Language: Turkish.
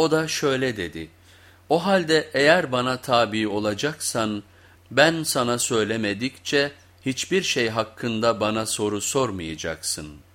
O da şöyle dedi, o halde eğer bana tabi olacaksan ben sana söylemedikçe hiçbir şey hakkında bana soru sormayacaksın.''